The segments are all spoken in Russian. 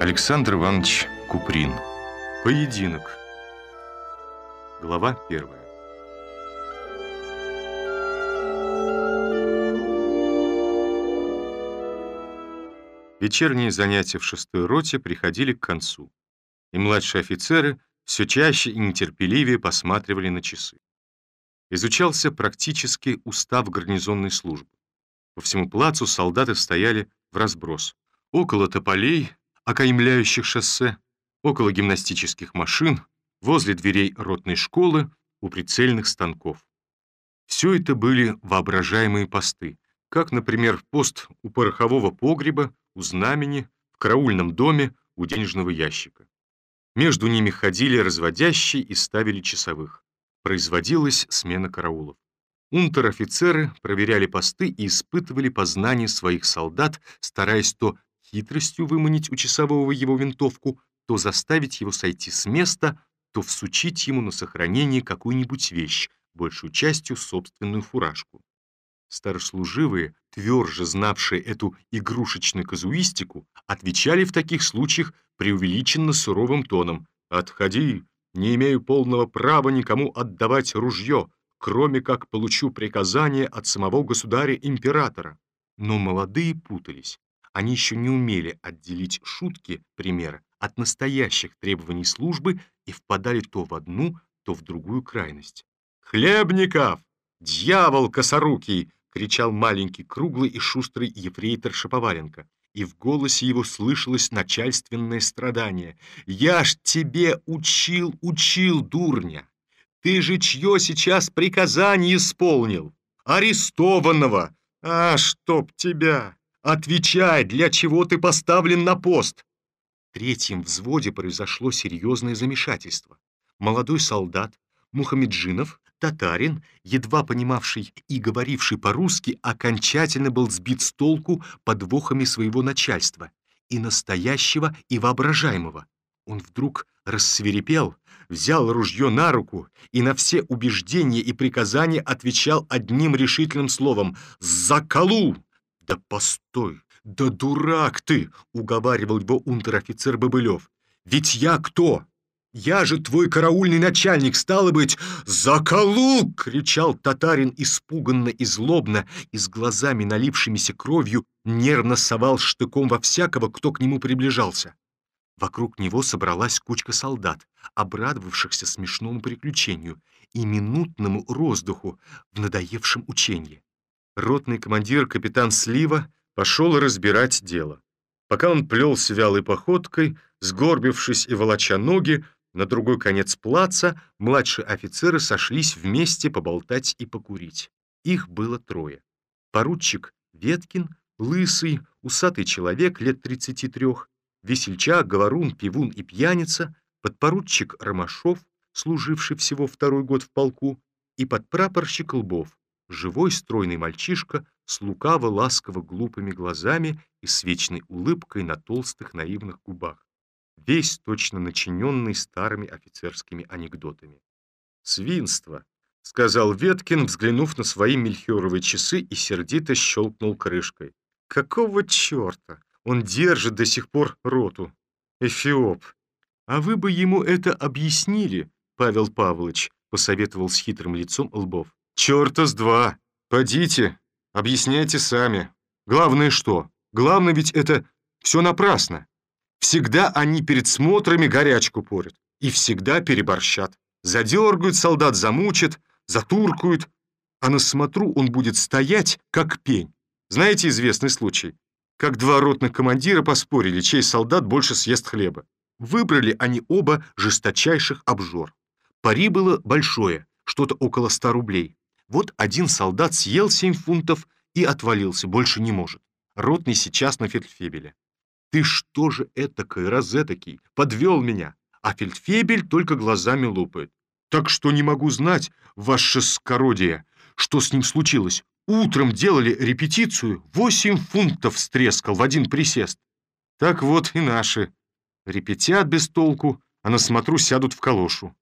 Александр Иванович Куприн. Поединок. Глава первая. Вечерние занятия в шестой роте приходили к концу, и младшие офицеры все чаще и нетерпеливее посматривали на часы. Изучался практически устав гарнизонной службы. По всему плацу солдаты стояли в разброс. Около тополей, окаймляющих шоссе, около гимнастических машин, возле дверей ротной школы, у прицельных станков. Все это были воображаемые посты, как, например, пост у порохового погреба, у знамени, в караульном доме, у денежного ящика. Между ними ходили разводящие и ставили часовых. Производилась смена караулов. Унтер-офицеры проверяли посты и испытывали познание своих солдат, стараясь то хитростью выманить у часового его винтовку, то заставить его сойти с места, то всучить ему на сохранение какую-нибудь вещь, большую частью собственную фуражку. Старослуживые, тверже знавшие эту игрушечную казуистику, отвечали в таких случаях преувеличенно суровым тоном «Отходи, не имею полного права никому отдавать ружье, кроме как получу приказание от самого государя-императора». Но молодые путались. Они еще не умели отделить шутки, примера, от настоящих требований службы и впадали то в одну, то в другую крайность. «Хлебников! Дьявол косорукий!» — кричал маленький, круглый и шустрый ефрейтор Шаповаленко. И в голосе его слышалось начальственное страдание. «Я ж тебе учил, учил, дурня! Ты же чье сейчас приказание исполнил? Арестованного! А, чтоб тебя! Отвечай, для чего ты поставлен на пост!» В третьем взводе произошло серьезное замешательство. Молодой солдат Мухамеджинов, татарин, едва понимавший и говоривший по-русски, окончательно был сбит с толку подвохами своего начальства, и настоящего, и воображаемого. Он вдруг рассверепел, взял ружье на руку и на все убеждения и приказания отвечал одним решительным словом «Заколу!» «Да постой! Да дурак ты!» — уговаривал его унтер-офицер Бобылев. «Ведь я кто? Я же твой караульный начальник, стало быть, заколу!» — кричал татарин испуганно и злобно, и с глазами, налившимися кровью, нервно совал штыком во всякого, кто к нему приближался. Вокруг него собралась кучка солдат, обрадовавшихся смешному приключению и минутному роздуху в надоевшем учении ротный командир капитан Слива пошел разбирать дело. Пока он плелся вялой походкой, сгорбившись и волоча ноги, на другой конец плаца младшие офицеры сошлись вместе поболтать и покурить. Их было трое. Поручик Веткин, лысый, усатый человек лет 33, весельчак, говорун, пивун и пьяница, подпоручик Ромашов, служивший всего второй год в полку, и подпрапорщик Лбов, живой стройный мальчишка с лукаво-ласково-глупыми глазами и с вечной улыбкой на толстых наивных губах, весь точно начиненный старыми офицерскими анекдотами. «Свинство!» — сказал Веткин, взглянув на свои мельхиоровые часы и сердито щелкнул крышкой. «Какого черта? Он держит до сих пор роту. Эфиоп! А вы бы ему это объяснили, Павел Павлович», — посоветовал с хитрым лицом Лбов. «Черта с два! Подите, объясняйте сами. Главное что? Главное ведь это все напрасно. Всегда они перед смотрами горячку порят и всегда переборщат. Задергают солдат, замучат, затуркают, а на смотру он будет стоять, как пень. Знаете известный случай? Как два ротных командира поспорили, чей солдат больше съест хлеба. Выбрали они оба жесточайших обжор. Пари было большое, что-то около ста рублей. Вот один солдат съел 7 фунтов и отвалился, больше не может. Ротный сейчас на фельдфебеле. «Ты что же этакой, розетокий, подвел меня?» А фельдфебель только глазами лупает. «Так что не могу знать, ваше скородие, что с ним случилось. Утром делали репетицию, 8 фунтов стрескал в один присест. Так вот и наши. Репетят без толку, а на смотру сядут в калошу.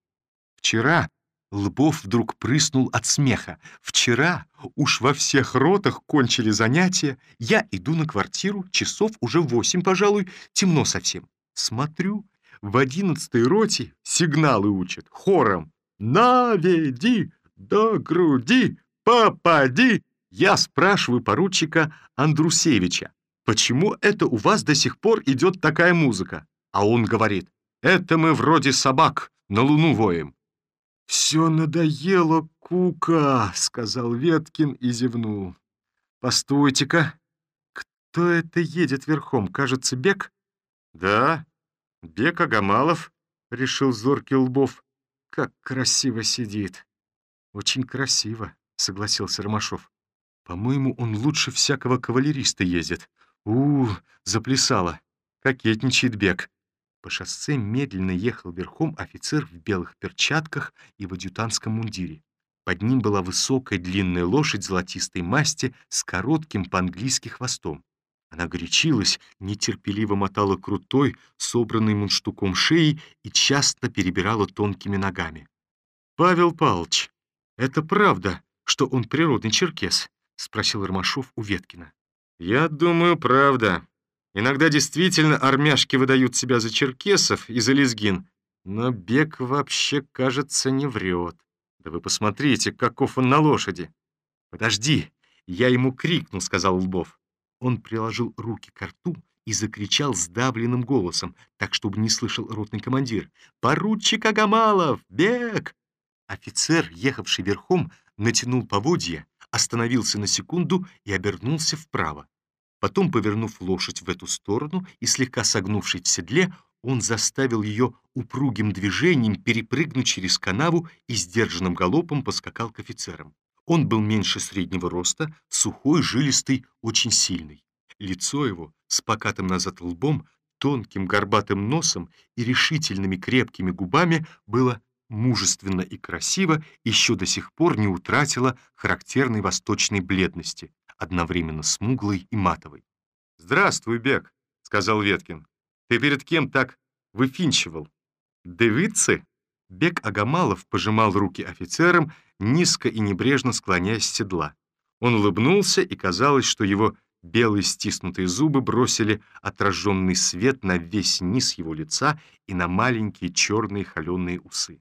Вчера Лбов вдруг прыснул от смеха. «Вчера уж во всех ротах кончили занятия. Я иду на квартиру, часов уже восемь, пожалуй, темно совсем. Смотрю, в одиннадцатой роте сигналы учат хором. «Наведи, до груди, попади!» Я спрашиваю поручика Андрусевича, почему это у вас до сих пор идет такая музыка? А он говорит, это мы вроде собак на луну воем. «Все надоело, Кука», — сказал Веткин и зевнул. «Постойте-ка, кто это едет верхом? Кажется, Бек?» «Да, Бек Агамалов», — решил зоркий Лбов. «Как красиво сидит!» «Очень красиво», — согласился Ромашов. «По-моему, он лучше всякого кавалериста ездит. у, -у заплясало. Кокетничает Бек». По шоссе медленно ехал верхом офицер в белых перчатках и в адъютантском мундире. Под ним была высокая длинная лошадь золотистой масти с коротким по-английски хвостом. Она горячилась, нетерпеливо мотала крутой, собранной мундштуком шеей и часто перебирала тонкими ногами. «Павел Павлович, это правда, что он природный черкес?» — спросил Ромашов у Веткина. «Я думаю, правда. Иногда действительно армяшки выдают себя за черкесов и за лезгин, но Бег вообще, кажется, не врет. Да вы посмотрите, каков он на лошади!» «Подожди, я ему крикну», — сказал Лбов. Он приложил руки к рту и закричал сдавленным голосом, так, чтобы не слышал ротный командир. «Поручик Агамалов! Бег!» Офицер, ехавший верхом, натянул поводья, остановился на секунду и обернулся вправо. Потом, повернув лошадь в эту сторону и слегка согнувшись в седле, он заставил ее упругим движением перепрыгнуть через канаву и сдержанным галопом поскакал к офицерам. Он был меньше среднего роста, сухой, жилистый, очень сильный. Лицо его с покатым назад лбом, тонким горбатым носом и решительными крепкими губами было мужественно и красиво, еще до сих пор не утратило характерной восточной бледности, одновременно смуглой и матовой. «Здравствуй, Бек», — сказал Веткин. «Ты перед кем так выфинчивал? Девицы?» Бек Агамалов пожимал руки офицерам, низко и небрежно склоняясь с седла. Он улыбнулся, и казалось, что его белые стиснутые зубы бросили отраженный свет на весь низ его лица и на маленькие черные холеные усы.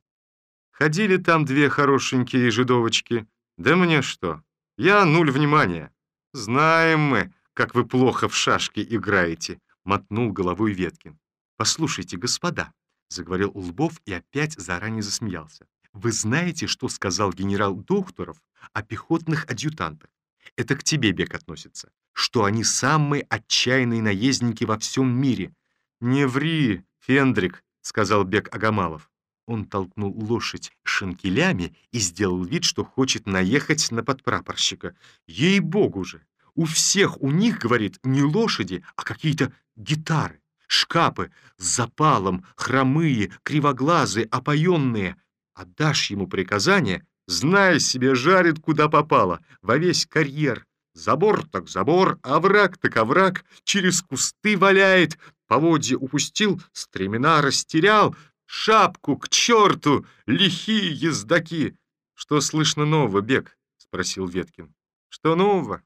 Ходили там две хорошенькие жидовочки. Да мне что? Я нуль внимания. Знаем мы, как вы плохо в шашки играете, мотнул головой Веткин. Послушайте, господа, — заговорил Улбов и опять заранее засмеялся. «Вы знаете, что сказал генерал Докторов о пехотных адъютантах? Это к тебе, Бек, относится. Что они самые отчаянные наездники во всем мире». «Не ври, Фендрик», — сказал Бек Агамалов. Он толкнул лошадь шинкелями и сделал вид, что хочет наехать на подпрапорщика. «Ей-богу же! У всех у них, — говорит, — не лошади, а какие-то гитары шкапы с запалом, хромые, кривоглазые, опоенные. Отдашь ему приказание, зная себе, жарит куда попало, во весь карьер. Забор так забор, овраг так овраг, через кусты валяет, поводья упустил, стремена растерял, шапку к черту, лихие ездаки. Что слышно нового, Бег? — спросил Веткин. Что нового?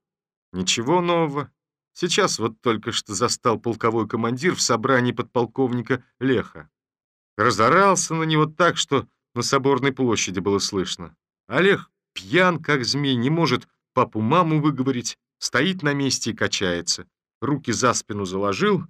Ничего нового. Сейчас вот только что застал полковой командир в собрании подполковника Леха. Разорался на него так, что на Соборной площади было слышно. Олег пьян, как змей, не может папу-маму выговорить, стоит на месте и качается. Руки за спину заложил,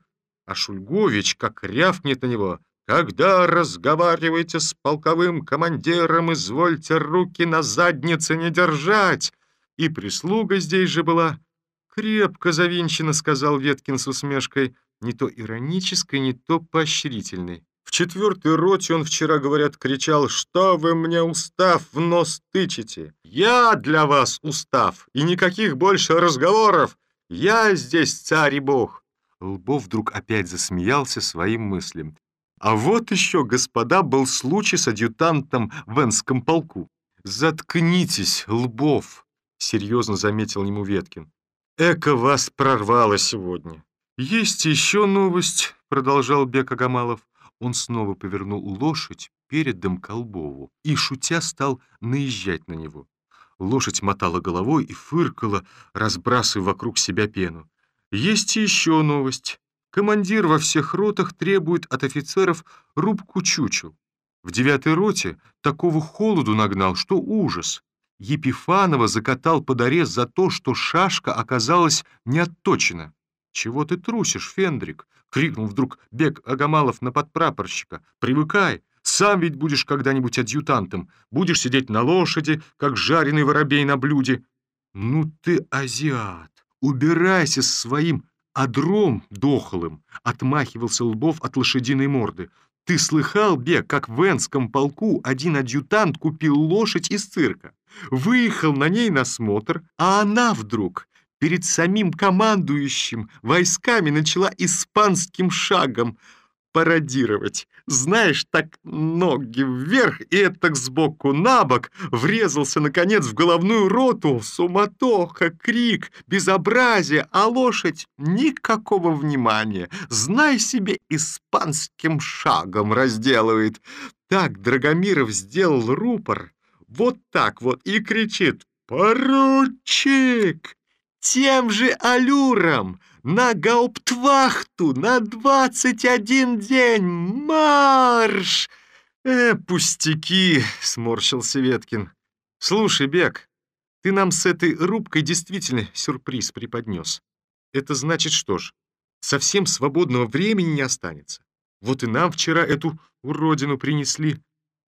а Шульгович как рявкнет на него. «Когда разговариваете с полковым командиром, извольте руки на заднице не держать!» И прислуга здесь же была, «Крепко завинчено», — сказал Веткин с усмешкой, не то иронической, не то поощрительной. В четвертой роте он вчера, говорят, кричал, «Что вы мне устав в нос тычете? Я для вас устав, и никаких больше разговоров! Я здесь царь и бог!» Лбов вдруг опять засмеялся своим мыслям. А вот еще, господа, был случай с адъютантом в Энском полку. «Заткнитесь, Лбов!» — серьезно заметил ему Веткин. Эко вас прорвало сегодня. Есть еще новость, продолжал Бек Агамалов. Он снова повернул лошадь передом Колбову и, шутя, стал наезжать на него. Лошадь мотала головой и фыркала, разбрасывая вокруг себя пену. Есть еще новость. Командир во всех ротах требует от офицеров рубку чучел. В девятой роте такого холоду нагнал, что ужас. Епифанова закатал под арест за то, что шашка оказалась не отточена. «Чего ты трусишь, Фендрик?» — крикнул вдруг Бег Агамалов на подпрапорщика. «Привыкай, сам ведь будешь когда-нибудь адъютантом. Будешь сидеть на лошади, как жареный воробей на блюде. Ну ты азиат, убирайся с своим адром дохлым!» — отмахивался Лбов от лошадиной морды. «Ты слыхал, Бег, как в Энском полку один адъютант купил лошадь из цирка? Выехал на ней на смотр, а она вдруг перед самим командующим войсками начала испанским шагом пародировать. Знаешь, так ноги вверх и так сбоку на бок врезался, наконец, в головную роту. Суматоха, крик, безобразие, а лошадь никакого внимания. Знай себе, испанским шагом разделывает. Так Драгомиров сделал рупор, вот так вот, и кричит «Поручик!» Тем же аллюром! На гауптвахту! На двадцать один день! Марш!» «Э, пустяки!» — сморщился Веткин. «Слушай, Бек, ты нам с этой рубкой действительно сюрприз преподнес. Это значит что ж, совсем свободного времени не останется. Вот и нам вчера эту уродину принесли».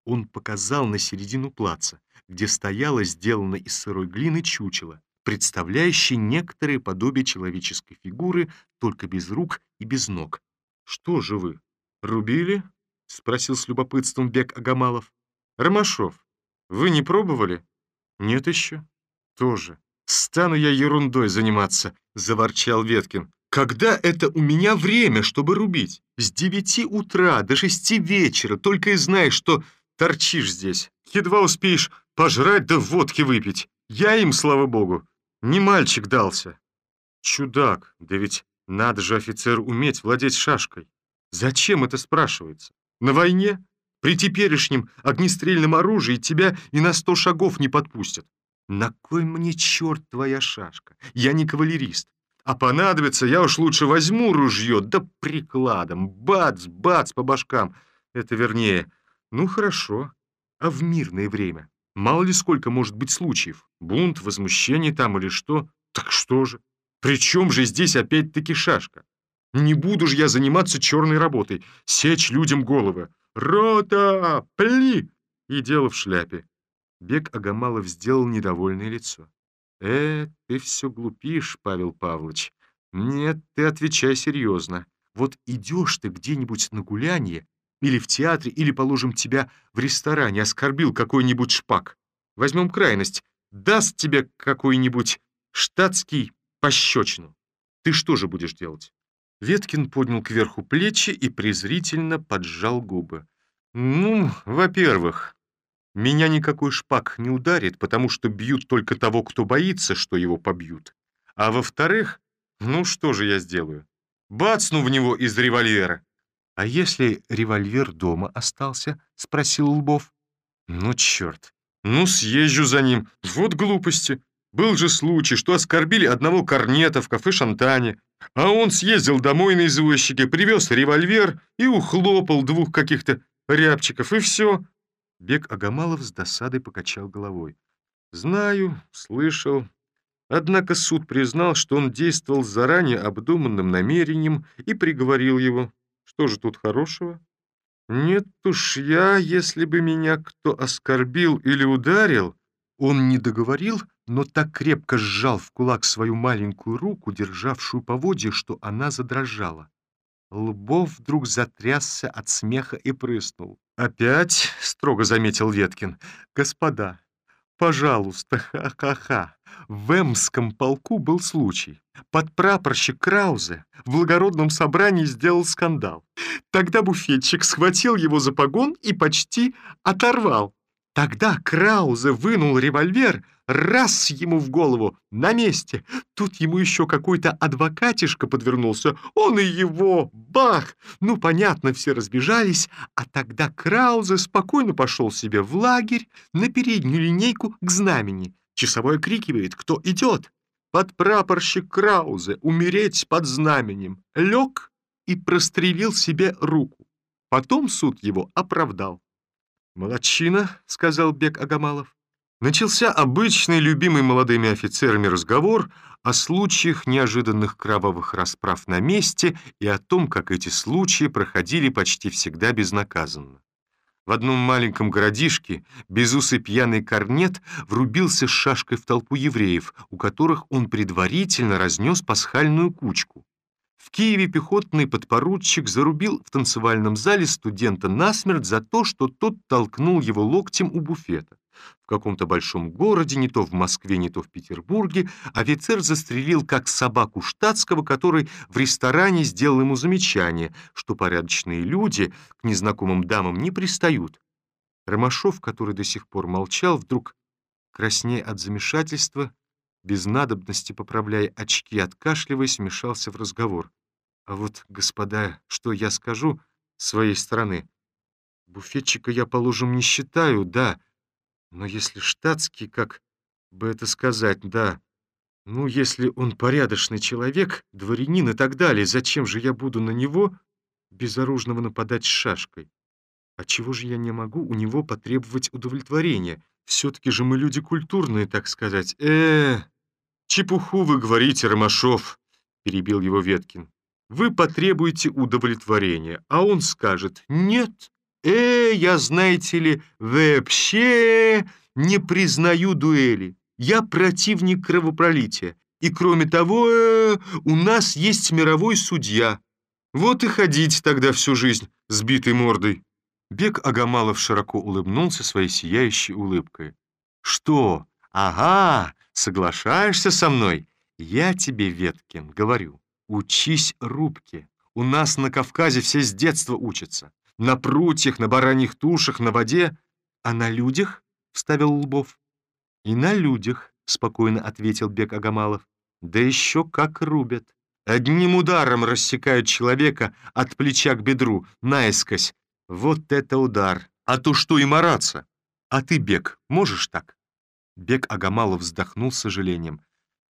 Он показал на середину плаца, где стояла сделана из сырой глины чучело представляющий некоторые подобие человеческой фигуры, только без рук и без ног. «Что же вы, рубили?» — спросил с любопытством Бек Агамалов. «Ромашов, вы не пробовали?» «Нет еще». «Тоже. Стану я ерундой заниматься», — заворчал Веткин. «Когда это у меня время, чтобы рубить? С девяти утра до шести вечера, только и знаешь, что торчишь здесь. Едва успеешь пожрать да водки выпить. Я им, слава богу, не мальчик дался. Чудак, да ведь надо же, офицер, уметь владеть шашкой. Зачем это спрашивается? На войне? При теперешнем огнестрельном оружии тебя и на сто шагов не подпустят. На кой мне черт твоя шашка? Я не кавалерист. А понадобится, я уж лучше возьму ружье, да прикладом, бац, бац по башкам. Это вернее. Ну хорошо, а в мирное время? Мало ли сколько может быть случаев. Бунт, возмущение там или что. Так что же? При чем же здесь опять-таки шашка? Не буду же я заниматься черной работой, сечь людям головы. «Рота! Пли!» И дело в шляпе. Бег Агамалов сделал недовольное лицо. «Э, ты все глупишь, Павел Павлович. Нет, ты отвечай серьезно. Вот идешь ты где-нибудь на гулянье, или в театре, или, положим, тебя в ресторане оскорбил какой-нибудь шпак. Возьмем крайность. Даст тебе какой-нибудь штатский пощечину. Ты что же будешь делать?» Веткин поднял кверху плечи и презрительно поджал губы. «Ну, во-первых, меня никакой шпак не ударит, потому что бьют только того, кто боится, что его побьют. А во-вторых, ну что же я сделаю? Бацну в него из револьвера. «А если револьвер дома остался?» — спросил Лбов. «Ну, черт! Ну, съезжу за ним. Вот глупости. Был же случай, что оскорбили одного корнета в кафе «Шантане», а он съездил домой на извозчике, привез револьвер и ухлопал двух каких-то рябчиков, и все». Бег Агамалов с досадой покачал головой. «Знаю, слышал. Однако суд признал, что он действовал заранее обдуманным намерением и приговорил его. Что же тут хорошего? Нет уж я, если бы меня кто оскорбил или ударил, он не договорил, но так крепко сжал в кулак свою маленькую руку, державшую поводье, что она задрожала. Лбов вдруг затрясся от смеха и прыснул. «Опять?» — строго заметил Веткин. «Господа, пожалуйста, ха-ха-ха. В Эмском полку был случай. Подпрапорщик Краузе в благородном собрании сделал скандал. Тогда буфетчик схватил его за погон и почти оторвал. Тогда Краузе вынул револьвер, раз ему в голову, на месте. Тут ему еще какой-то адвокатишка подвернулся. Он и его, бах! Ну, понятно, все разбежались. А тогда Краузе спокойно пошел себе в лагерь на переднюю линейку к знамени. Часовой крикивает, кто идет. Подпрапорщик Краузе, умереть под знаменем. Лег, и прострелил себе руку. Потом суд его оправдал. «Молодчина», — сказал Бек Агамалов. Начался обычный, любимый молодыми офицерами разговор о случаях неожиданных кровавых расправ на месте и о том, как эти случаи проходили почти всегда безнаказанно. В одном маленьком городишке безусый пьяный корнет врубился шашкой в толпу евреев, у которых он предварительно разнес пасхальную кучку. В Киеве пехотный подпоручик зарубил в танцевальном зале студента насмерть за то, что тот толкнул его локтем у буфета. В каком-то большом городе, не то в Москве, не то в Петербурге, офицер застрелил как собаку штатского, который в ресторане сделал ему замечание, что порядочные люди к незнакомым дамам не пристают. Ромашов, который до сих пор молчал, вдруг, краснея от замешательства, без надобности поправляя очки, откашливаясь, вмешался в разговор. «А вот, господа, что я скажу своей стороны? Буфетчика я, положим, не считаю, да, — но если штатский, как бы это сказать, да, ну, если он порядочный человек, дворянин и так далее, зачем же я буду на него, безоружного, нападать с шашкой? А чего же я не могу у него потребовать удовлетворения? Все-таки же мы люди культурные, так сказать. э чепуху вы говорите, Ромашов, перебил его Веткин. Вы потребуете удовлетворения, а он скажет «нет». «Э, я, знаете ли, вообще не признаю дуэли. Я противник кровопролития. И кроме того, э, у нас есть мировой судья. Вот и ходить тогда всю жизнь сбитой мордой». Бег Агамалов широко улыбнулся своей сияющей улыбкой. «Что? Ага, соглашаешься со мной? Я тебе, Веткин, говорю, учись рубке. У нас на Кавказе все с детства учатся на прутьях, на бараньих тушах, на воде, а на людях, — вставил Лбов. И на людях, — спокойно ответил Бек Агамалов. Да еще как рубят. Одним ударом рассекают человека от плеча к бедру, наискось. Вот это удар! А то что и мараться! А ты, Бек, можешь так? Бек Агамалов вздохнул с сожалением.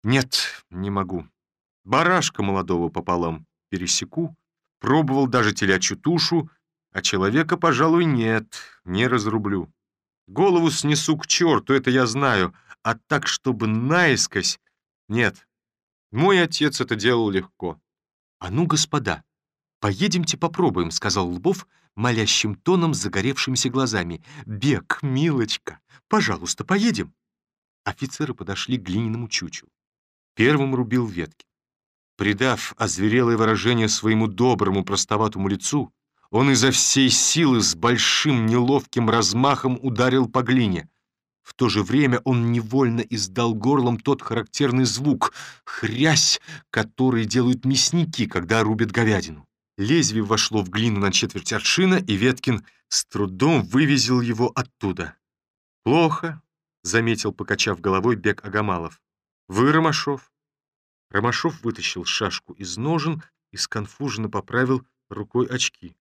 Нет, не могу. Барашка молодого пополам пересеку, пробовал даже телячью тушу, а человека, пожалуй, нет, не разрублю. Голову снесу к черту, это я знаю, а так, чтобы наискось... Нет, мой отец это делал легко. «А ну, господа, поедемте попробуем», — сказал Лбов молящим тоном с загоревшимися глазами. «Бег, милочка, пожалуйста, поедем». Офицеры подошли к глиняному чучу. Первым рубил ветки. Придав озверелое выражение своему доброму простоватому лицу, он изо всей силы с большим неловким размахом ударил по глине. В то же время он невольно издал горлом тот характерный звук — хрясь, который делают мясники, когда рубят говядину. Лезвие вошло в глину на четверть аршина, и Веткин с трудом вывезил его оттуда. «Плохо», — заметил, покачав головой Бек Агамалов. «Вы, Ромашов?» Ромашов вытащил шашку из ножен и сконфуженно поправил рукой очки.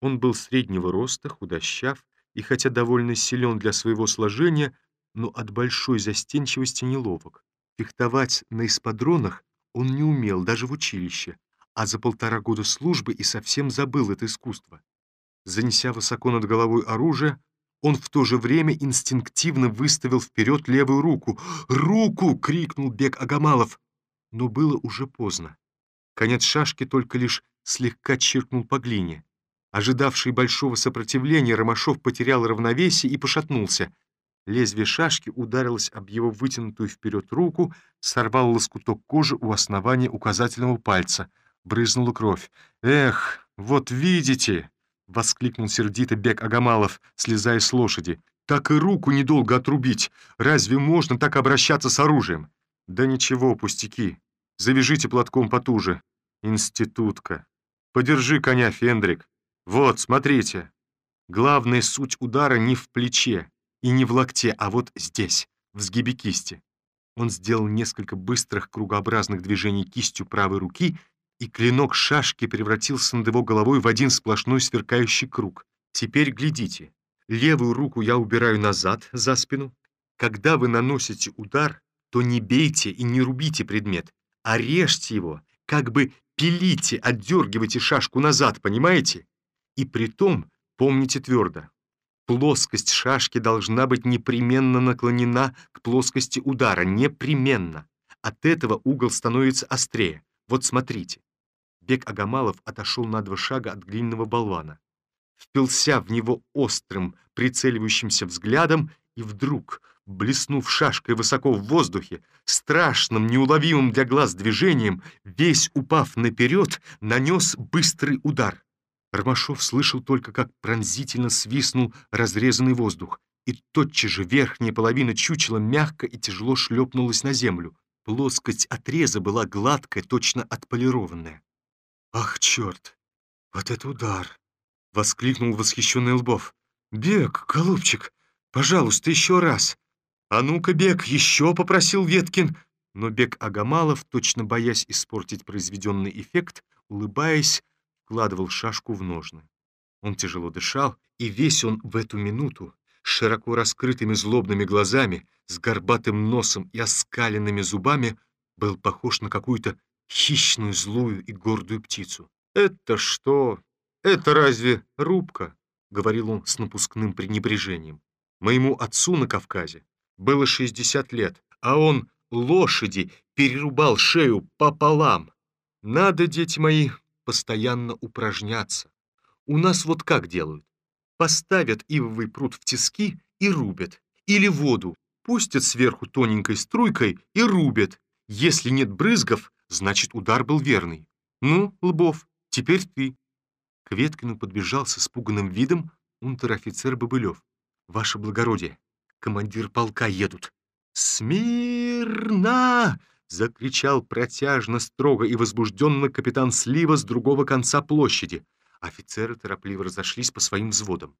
Он был среднего роста, худощав и, хотя довольно силен для своего сложения, но от большой застенчивости неловок. Фехтовать на эспадронах он не умел даже в училище, а за полтора года службы и совсем забыл это искусство. Занеся высоко над головой оружие, он в то же время инстинктивно выставил вперед левую руку. «Руку!» — крикнул Бек Агамалов. Но было уже поздно. Конец шашки только лишь слегка чиркнул по глине. Ожидавший большого сопротивления, Ромашов потерял равновесие и пошатнулся. Лезвие шашки ударилось об его вытянутую вперед руку, сорвал лоскуток кожи у основания указательного пальца. Брызнула кровь. «Эх, вот видите!» — воскликнул сердито Бек Агамалов, слезая с лошади. «Так и руку недолго отрубить. Разве можно так обращаться с оружием?» «Да ничего, пустяки. Завяжите платком потуже. Институтка. Подержи коня, Фендрик. Вот, смотрите. Главная суть удара не в плече и не в локте, а вот здесь, в сгибе кисти. Он сделал несколько быстрых кругообразных движений кистью правой руки, и клинок шашки превратился над его головой в один сплошной сверкающий круг. Теперь глядите. Левую руку я убираю назад, за спину. Когда вы наносите удар, то не бейте и не рубите предмет, а режьте его, как бы Пилите, отдергивайте шашку назад, понимаете? И при том помните твердо, плоскость шашки должна быть непременно наклонена к плоскости удара, непременно. От этого угол становится острее. Вот смотрите. Бег Агамалов отошел на два шага от глиняного болвана, впился в него острым, прицеливающимся взглядом и вдруг, блеснув шашкой высоко в воздухе, страшным, неуловимым для глаз движением, весь упав наперед, нанес быстрый удар. Ромашов слышал только, как пронзительно свистнул разрезанный воздух, и тотчас же верхняя половина чучела мягко и тяжело шлепнулась на землю. Плоскость отреза была гладкая, точно отполированная. «Ах, черт! Вот это удар!» — воскликнул восхищенный Лбов. «Бег, голубчик, пожалуйста, еще раз!» «А ну-ка, Бег, еще!» — попросил Веткин. Но Бег Агамалов, точно боясь испортить произведенный эффект, улыбаясь, вкладывал шашку в ножны. Он тяжело дышал, и весь он в эту минуту, с широко раскрытыми злобными глазами, с горбатым носом и оскаленными зубами, был похож на какую-то хищную, злую и гордую птицу. «Это что? Это разве рубка?» — говорил он с напускным пренебрежением. «Моему отцу на Кавказе было 60 лет, а он лошади перерубал шею пополам. Надо, дети мои, постоянно упражняться. У нас вот как делают. Поставят ивовый пруд в тиски и рубят. Или воду, пустят сверху тоненькой струйкой и рубят. Если нет брызгов, значит удар был верный. Ну, Лбов, теперь ты. К Веткину подбежал с испуганным видом унтер-офицер Бобылев. Ваше благородие, командир полка едут. «Смирно!» — закричал протяжно, строго и возбужденно капитан Слива с другого конца площади. Офицеры торопливо разошлись по своим взводам.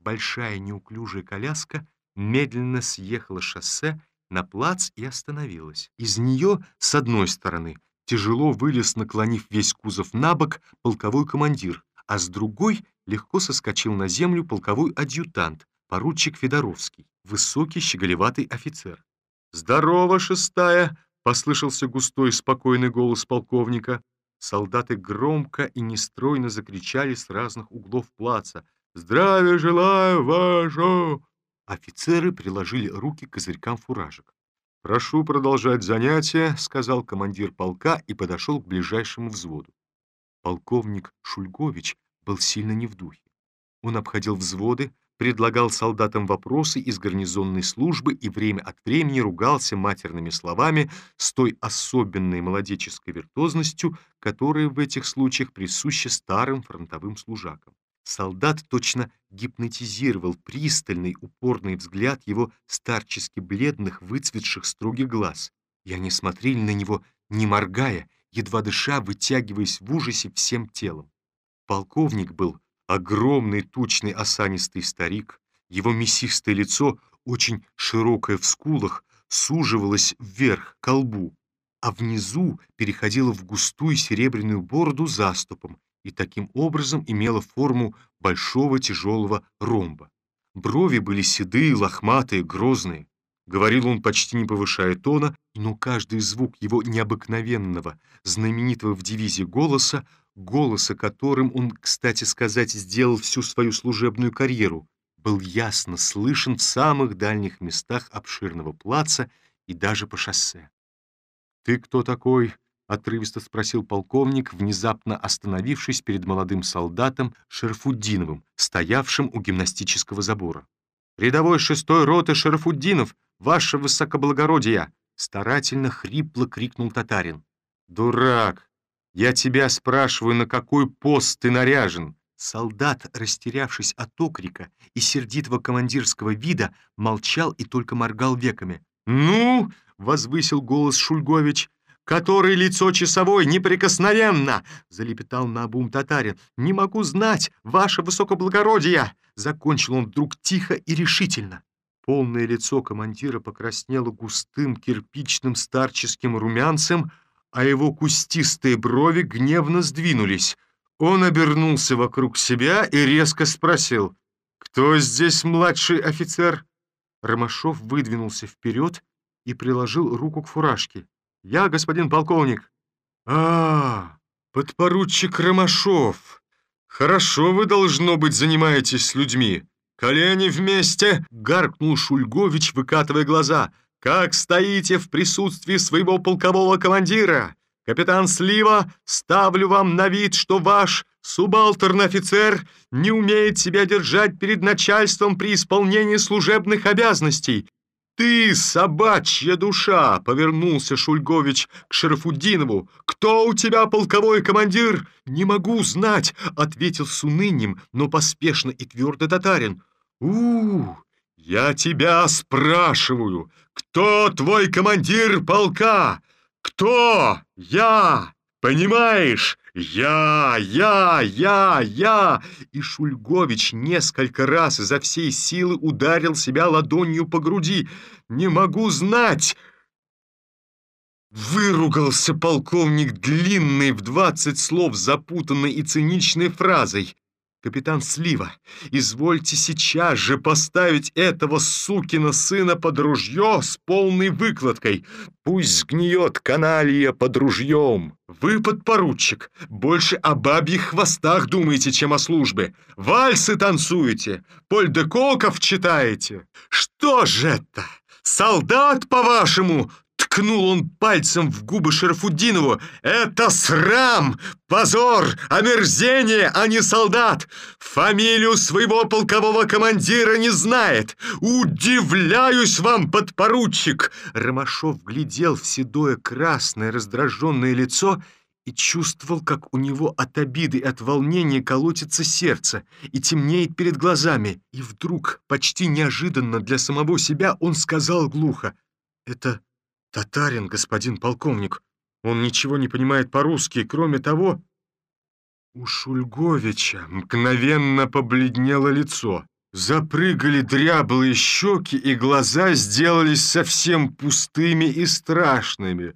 Большая неуклюжая коляска медленно съехала шоссе на плац и остановилась. Из нее, с одной стороны, тяжело вылез, наклонив весь кузов на бок, полковой командир, а с другой легко соскочил на землю полковой адъютант, поручик Федоровский, высокий щеголеватый офицер. «Здорово, шестая!» — послышался густой спокойный голос полковника. Солдаты громко и нестройно закричали с разных углов плаца. «Здравия желаю, ваше!» Офицеры приложили руки к козырькам фуражек. «Прошу продолжать занятия», — сказал командир полка и подошел к ближайшему взводу. Полковник Шульгович был сильно не в духе. Он обходил взводы, предлагал солдатам вопросы из гарнизонной службы и время от времени ругался матерными словами с той особенной молодеческой виртуозностью, которая в этих случаях присуща старым фронтовым служакам. Солдат точно гипнотизировал пристальный, упорный взгляд его старчески бледных, выцветших строгих глаз, и они смотрели на него, не моргая, едва дыша, вытягиваясь в ужасе всем телом. Полковник был огромный, тучный, осанистый старик. Его мясистое лицо, очень широкое в скулах, суживалось вверх, к лбу, а внизу переходило в густую серебряную бороду заступом и таким образом имело форму большого тяжелого ромба. Брови были седые, лохматые, грозные. Говорил он, почти не повышая тона, но каждый звук его необыкновенного, знаменитого в дивизии голоса голоса которым он, кстати сказать, сделал всю свою служебную карьеру, был ясно слышен в самых дальних местах обширного плаца и даже по шоссе. «Ты кто такой?» — отрывисто спросил полковник, внезапно остановившись перед молодым солдатом Шерфуддиновым, стоявшим у гимнастического забора. «Рядовой шестой роты Шерфуддинов, ваше высокоблагородие!» Старательно хрипло крикнул татарин. «Дурак! «Я тебя спрашиваю, на какой пост ты наряжен?» Солдат, растерявшись от окрика и сердитого командирского вида, молчал и только моргал веками. «Ну!» — возвысил голос Шульгович. «Который лицо часовой неприкосновенно!» — залепетал на обум татарин. «Не могу знать, ваше высокоблагородие!» Закончил он вдруг тихо и решительно. Полное лицо командира покраснело густым кирпичным старческим румянцем, а его кустистые брови гневно сдвинулись. Он обернулся вокруг себя и резко спросил, «Кто здесь младший офицер?» Ромашов выдвинулся вперед и приложил руку к фуражке. «Я, господин полковник». А, «Подпоручик Ромашов, хорошо вы, должно быть, занимаетесь с людьми. Колени вместе!» — гаркнул Шульгович, выкатывая глаза. «Как стоите в присутствии своего полкового командира? Капитан Слива, ставлю вам на вид, что ваш субалтерный офицер не умеет себя держать перед начальством при исполнении служебных обязанностей. «Ты, собачья душа!» — повернулся Шульгович к Шарафуддинову. «Кто у тебя полковой командир?» «Не могу знать!» — ответил с унынием, но поспешно и твердо татарин. у я тебя спрашиваю, кто твой командир полка? Кто? Я! Понимаешь? «Я! Я! Я! Я!» И Шульгович несколько раз изо всей силы ударил себя ладонью по груди. «Не могу знать!» Выругался полковник длинной в двадцать слов запутанной и циничной фразой. «Капитан Слива, извольте сейчас же поставить этого сукина сына под ружье с полной выкладкой. Пусть сгниет каналья под ружьем. Вы, подпоручик, больше о бабьих хвостах думаете, чем о службе. Вальсы танцуете, польдекоков читаете. Что же это? Солдат, по-вашему, Ткнул он пальцем в губы Шарафуддинову. «Это срам! Позор! Омерзение, а не солдат! Фамилию своего полкового командира не знает! Удивляюсь вам, подпоручик!» Ромашов глядел в седое красное раздраженное лицо и чувствовал, как у него от обиды и от волнения колотится сердце и темнеет перед глазами. И вдруг, почти неожиданно для самого себя, он сказал глухо, «Это «Татарин, господин полковник. Он ничего не понимает по-русски. Кроме того...» У Шульговича мгновенно побледнело лицо. Запрыгали дряблые щеки, и глаза сделались совсем пустыми и страшными.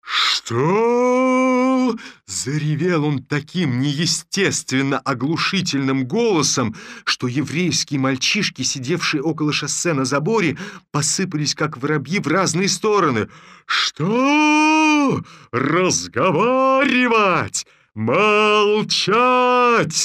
«Что?» — заревел он таким неестественно оглушительным голосом, что еврейские мальчишки, сидевшие около шоссе на заборе, посыпались, как воробьи, в разные стороны. «Что? Разговаривать? Молчать,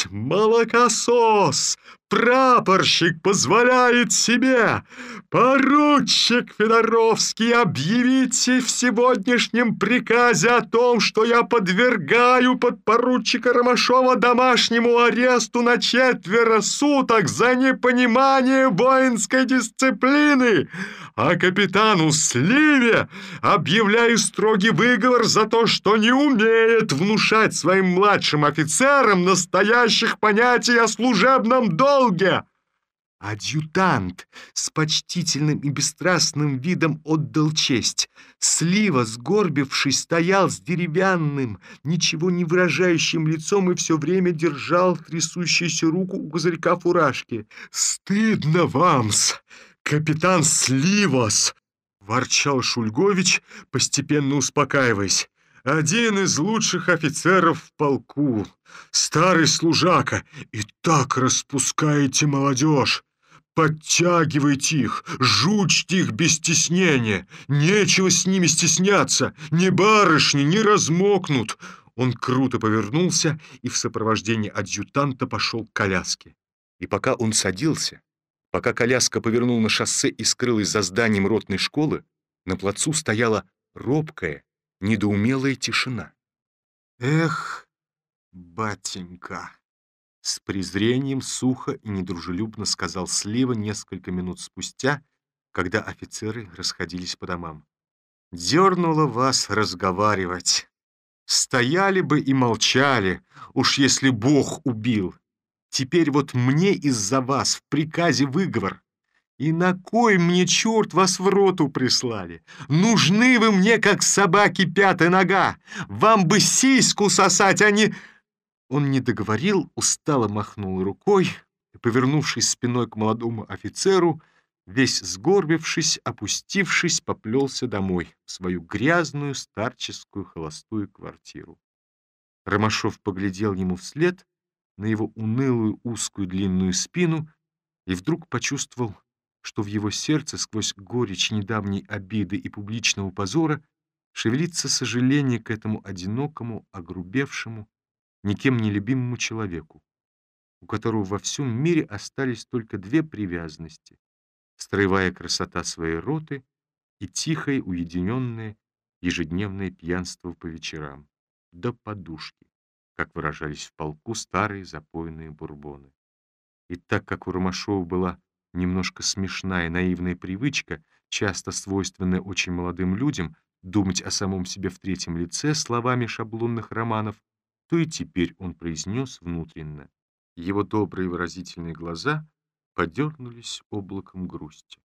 молокосос! Прапорщик позволяет себе! Поручик Федоровский, объявите в сегодняшнем приказе о том, что я подвергаю подпоручика Ромашова домашнему аресту на четверо суток за непонимание воинской дисциплины, а капитану Сливе объявляю строгий выговор за то, что не умеет внушать своим младшим офицерам настоящих понятий о служебном долге. Адъютант с почтительным и бесстрастным видом отдал честь. Слива, сгорбившись, стоял с деревянным, ничего не выражающим лицом и все время держал трясущуюся руку у козырька фуражки. «Стыдно вам-с, капитан Сливас!» — ворчал Шульгович, постепенно успокаиваясь. «Один из лучших офицеров в полку, старый служака, и так распускаете молодежь!» Подтягивайте их, жучьте их без стеснения. Нечего с ними стесняться. Ни барышни не размокнут. Он круто повернулся и в сопровождении адъютанта пошел к коляске. И пока он садился, пока коляска повернула на шоссе и скрылась за зданием ротной школы, на плацу стояла робкая, недоумелая тишина. «Эх, батенька!» С презрением, сухо и недружелюбно сказал Слива несколько минут спустя, когда офицеры расходились по домам. «Дернуло вас разговаривать. Стояли бы и молчали, уж если Бог убил. Теперь вот мне из-за вас в приказе выговор. И на кой мне, черт, вас в роту прислали? Нужны вы мне, как собаки пятая нога. Вам бы сиську сосать, а не...» Он не договорил, устало махнул рукой и, повернувшись спиной к молодому офицеру, весь сгорбившись, опустившись, поплелся домой, в свою грязную старческую холостую квартиру. Ромашов поглядел ему вслед на его унылую узкую длинную спину и вдруг почувствовал, что в его сердце сквозь горечь недавней обиды и публичного позора шевелится сожаление к этому одинокому, огрубевшему, никем не любимому человеку, у которого во всем мире остались только две привязанности — строевая красота своей роты и тихое, уединенное, ежедневное пьянство по вечерам, до подушки, как выражались в полку старые запойные бурбоны. И так как у Ромашова была немножко смешная наивная привычка, часто свойственная очень молодым людям, думать о самом себе в третьем лице словами шаблонных романов, то и теперь он произнес внутренно. Его добрые выразительные глаза подернулись облаком грусти.